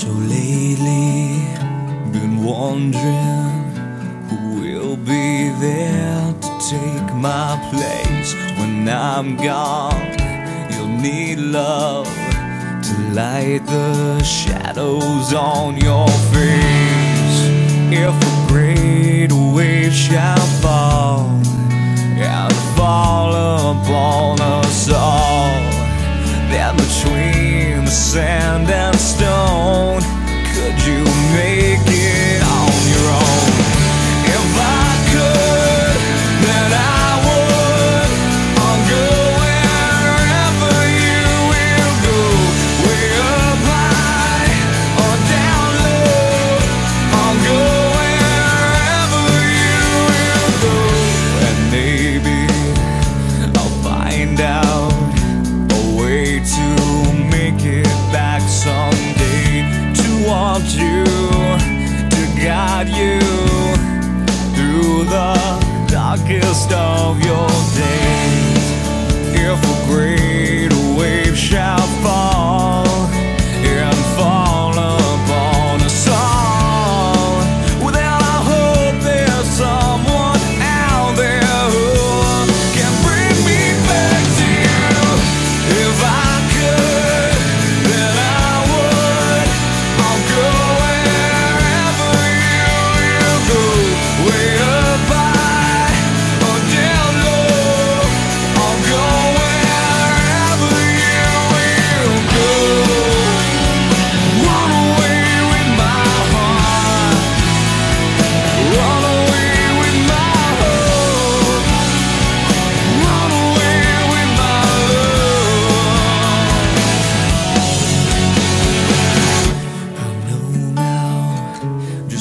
So lately, been wondering who will be there to take my place when I'm gone. You'll need love to light the shadows on your face. If a great wave shall fall and fall upon us all, then between the sand and stone.